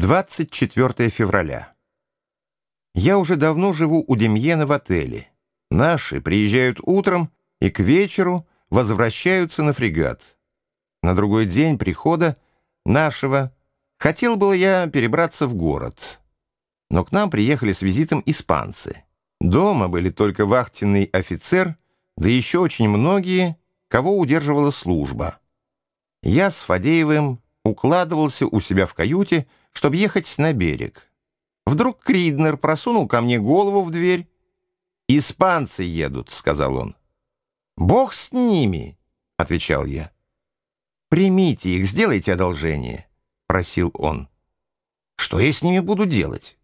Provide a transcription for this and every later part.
24 февраля. Я уже давно живу у Демьена в отеле. Наши приезжают утром и к вечеру возвращаются на фрегат. На другой день прихода нашего хотел было я перебраться в город. Но к нам приехали с визитом испанцы. Дома были только вахтенный офицер, да еще очень многие, кого удерживала служба. Я с Фадеевым укладывался у себя в каюте, чтобы ехать на берег. Вдруг Криднер просунул ко мне голову в дверь. «Испанцы едут», — сказал он. «Бог с ними», — отвечал я. «Примите их, сделайте одолжение», — просил он. «Что я с ними буду делать?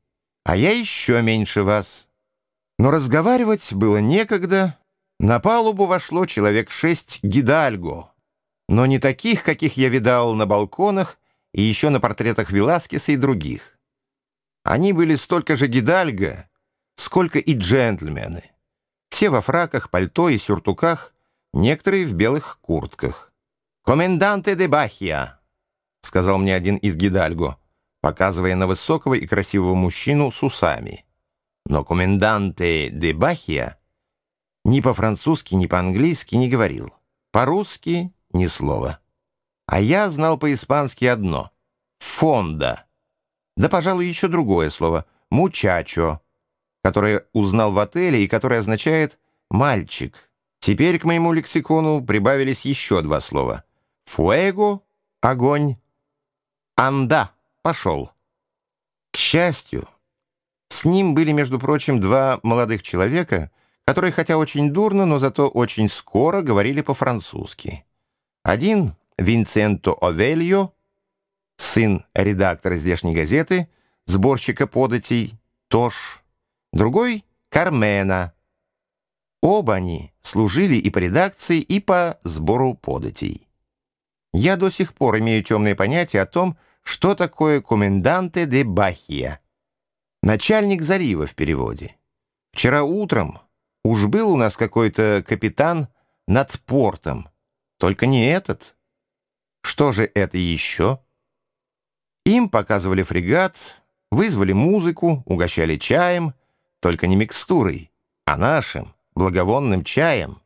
А я еще меньше вас». Но разговаривать было некогда. На палубу вошло человек шесть гидальго, но не таких, каких я видал на балконах и еще на портретах Веласкеса и других. Они были столько же гидальго, сколько и джентльмены. Все во фраках, пальто и сюртуках, некоторые в белых куртках. «Коменданте де Бахия», — сказал мне один из гидальго, показывая на высокого и красивого мужчину с усами. Но коменданте де Бахия ни по-французски, ни по-английски не говорил. По-русски — ни слова. А я знал по-испански одно — «фонда». Да, пожалуй, еще другое слово — «мучачо», которое узнал в отеле и которое означает «мальчик». Теперь к моему лексикону прибавились еще два слова — «фуэго» — «огонь», «анда» — «пошел». К счастью, с ним были, между прочим, два молодых человека, которые, хотя очень дурно, но зато очень скоро говорили по-французски. Один Винценто Овельо, сын редактора здешней газеты, сборщика податей Тош, другой — Кармена. Оба они служили и по редакции, и по сбору податей. Я до сих пор имею темное понятие о том, что такое коменданте де Бахия. Начальник залива в переводе. Вчера утром уж был у нас какой-то капитан над портом, только не этот. Что же это еще? Им показывали фрегат, вызвали музыку, угощали чаем, только не микстурой, а нашим, благовонным чаем.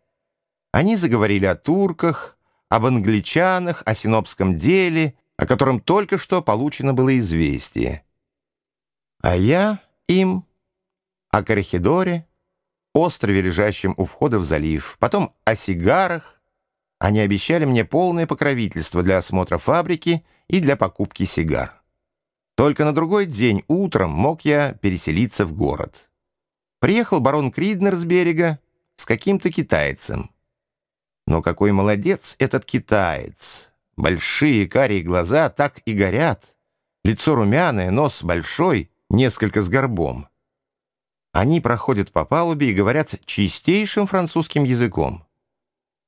Они заговорили о турках, об англичанах, о синопском деле, о котором только что получено было известие. А я им о Корихидоре, острове, лежащем у входа в залив, потом о сигарах, они обещали мне полное покровительство для осмотра фабрики и для покупки сигар. Только на другой день утром мог я переселиться в город. Приехал барон Криднер с берега с каким-то китайцем. Но какой молодец этот китаец! Большие карие глаза так и горят, лицо румяное, нос большой, несколько с горбом. Они проходят по палубе и говорят чистейшим французским языком.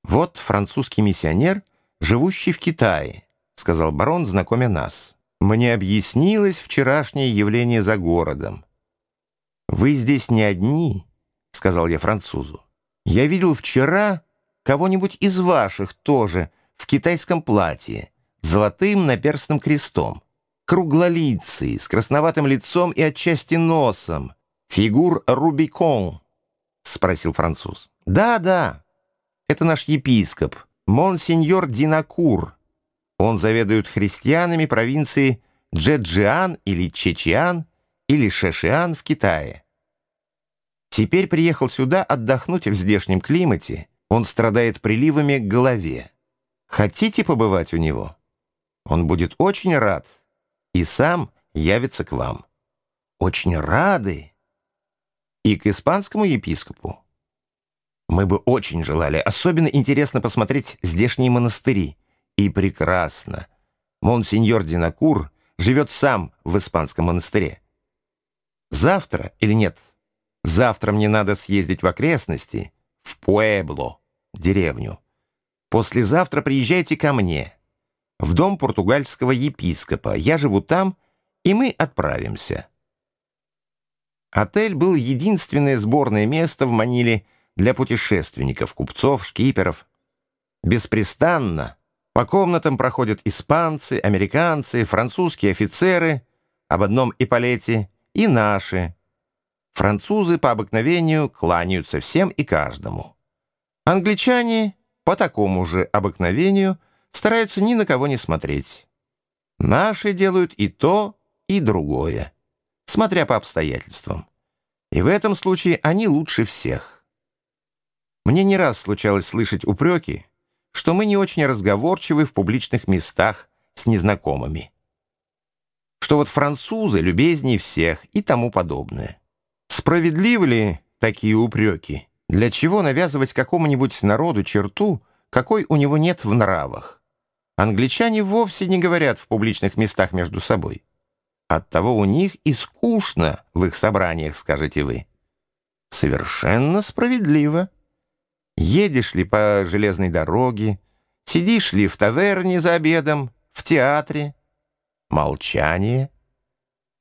«Вот французский миссионер, живущий в Китае», — сказал барон, знакомя нас. «Мне объяснилось вчерашнее явление за городом». «Вы здесь не одни», — сказал я французу. «Я видел вчера кого-нибудь из ваших тоже в китайском платье, золотым наперстным крестом, круглолицый, с красноватым лицом и отчасти носом, фигур Рубикон», — спросил француз. «Да, да, это наш епископ, монсеньор Динакур. Он заведует христианами провинции Джеджиан или Чечиан или Шешиан в Китае. Теперь приехал сюда отдохнуть в здешнем климате. Он страдает приливами к голове. Хотите побывать у него? Он будет очень рад и сам явится к вам. Очень рады. И к испанскому епископу. Мы бы очень желали. Особенно интересно посмотреть здешние монастыри. И прекрасно. Монсеньор Динакур живет сам в испанском монастыре. Завтра или нет? Завтра мне надо съездить в окрестности, в Пуэбло, деревню. Послезавтра приезжайте ко мне, в дом португальского епископа. Я живу там, и мы отправимся. Отель был единственное сборное место в Маниле, для путешественников, купцов, шкиперов. Беспрестанно по комнатам проходят испанцы, американцы, французские офицеры, об одном эполете, и наши. Французы по обыкновению кланяются всем и каждому. Англичане по такому же обыкновению стараются ни на кого не смотреть. Наши делают и то, и другое, смотря по обстоятельствам. И в этом случае они лучше всех. Мне не раз случалось слышать упреки, что мы не очень разговорчивы в публичных местах с незнакомыми. Что вот французы любезнее всех и тому подобное. Справедливы ли такие упреки? Для чего навязывать какому-нибудь народу черту, какой у него нет в нравах? Англичане вовсе не говорят в публичных местах между собой. Оттого у них и скучно в их собраниях, скажете вы. Совершенно справедливо. Едешь ли по железной дороге, сидишь ли в таверне за обедом, в театре. Молчание.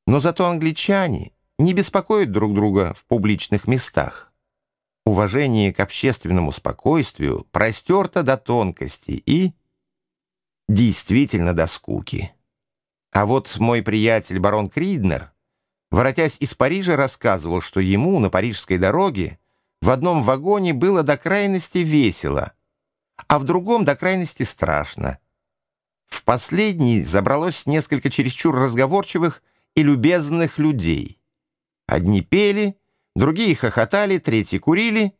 Но зато англичане не беспокоят друг друга в публичных местах. Уважение к общественному спокойствию простерто до тонкости и действительно до скуки. А вот мой приятель барон Криднер, воротясь из Парижа, рассказывал, что ему на парижской дороге в одном вагоне было до крайности весело, а в другом до крайности страшно. В последний забралось несколько чересчур разговорчивых и любезных людей. Одни пели, другие хохотали, третьи курили,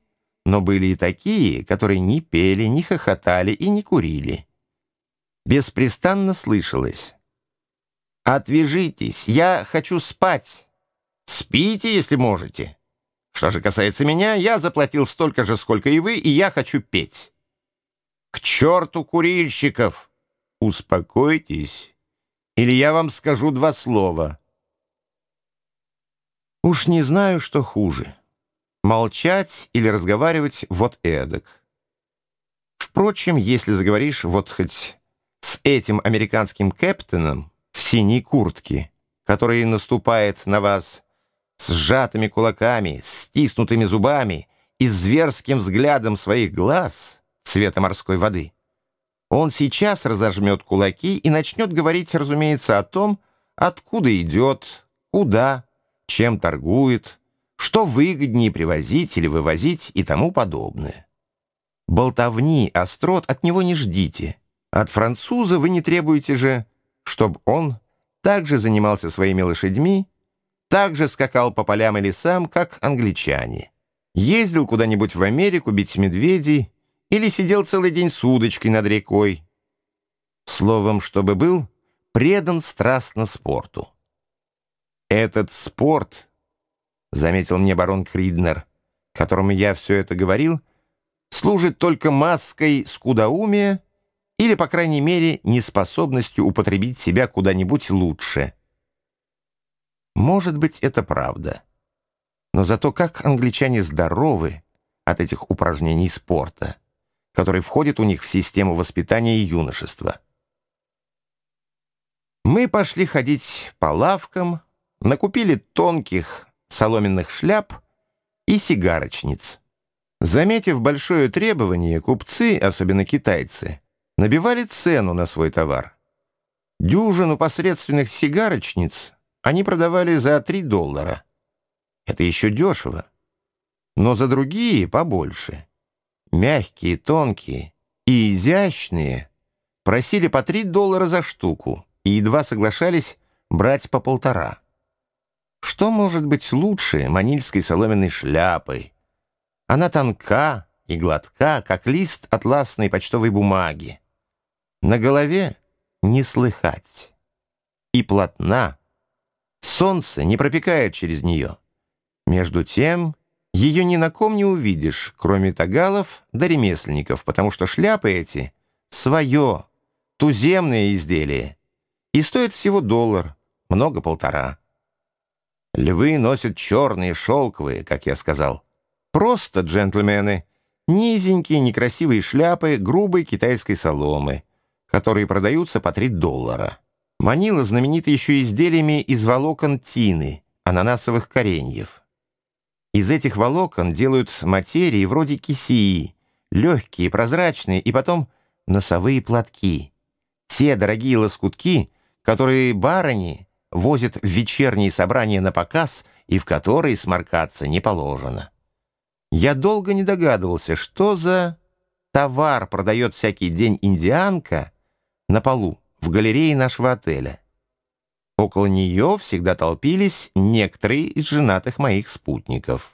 но были и такие, которые ни пели, ни хохотали и не курили. Беспрестанно слышалось. «Отвяжитесь, я хочу спать. Спите, если можете. Что же касается меня, я заплатил столько же, сколько и вы, и я хочу петь. К черту курильщиков! Успокойтесь, или я вам скажу два слова». Уж не знаю, что хуже. Молчать или разговаривать вот эдак. Впрочем, если заговоришь вот хоть с этим американским кэптеном в синей куртке, который наступает на вас с сжатыми кулаками, стиснутыми зубами и зверским взглядом своих глаз цвета морской воды, он сейчас разожмет кулаки и начнет говорить, разумеется, о том, откуда идет, куда, чем торгует, что выгоднее привозить или вывозить и тому подобное. Болтовни, острот от него не ждите. От француза вы не требуете же, чтобы он также занимался своими лошадьми, также скакал по полям и лесам, как англичане. Ездил куда-нибудь в Америку бить медведей или сидел целый день с удочкой над рекой. Словом, чтобы был предан страстно спорту. «Этот спорт», — заметил мне барон Криднер, которому я все это говорил, служит только маской скудоумия или, по крайней мере, неспособностью употребить себя куда-нибудь лучше. Может быть, это правда. Но зато как англичане здоровы от этих упражнений спорта, которые входят у них в систему воспитания и юношества. Мы пошли ходить по лавкам, накупили тонких соломенных шляп и сигарочниц. Заметив большое требование, купцы, особенно китайцы, набивали цену на свой товар. Дюжину посредственных сигарочниц они продавали за 3 доллара. Это еще дешево. Но за другие побольше. Мягкие, тонкие и изящные просили по 3 доллара за штуку и едва соглашались брать по полтора. Что может быть лучше манильской соломенной шляпы? Она тонка и гладка, как лист атласной почтовой бумаги. На голове не слыхать. И плотна. Солнце не пропекает через нее. Между тем, ее ни на ком не увидишь, кроме тагалов да ремесленников, потому что шляпы эти — свое, туземное изделие, и стоят всего доллар, много полтора. Львы носят черные, шелковые, как я сказал. Просто джентльмены. Низенькие, некрасивые шляпы грубой китайской соломы, которые продаются по 3 доллара. Манила знаменита еще изделиями из волокон тины, ананасовых кореньев. Из этих волокон делают материи вроде кисии, легкие, прозрачные, и потом носовые платки. Те дорогие лоскутки, которые барыни возят в вечерние собрания на показ и в которые сморкаться не положено. Я долго не догадывался, что за товар продает всякий день индианка на полу в галерее нашего отеля. Около нее всегда толпились некоторые из женатых моих спутников.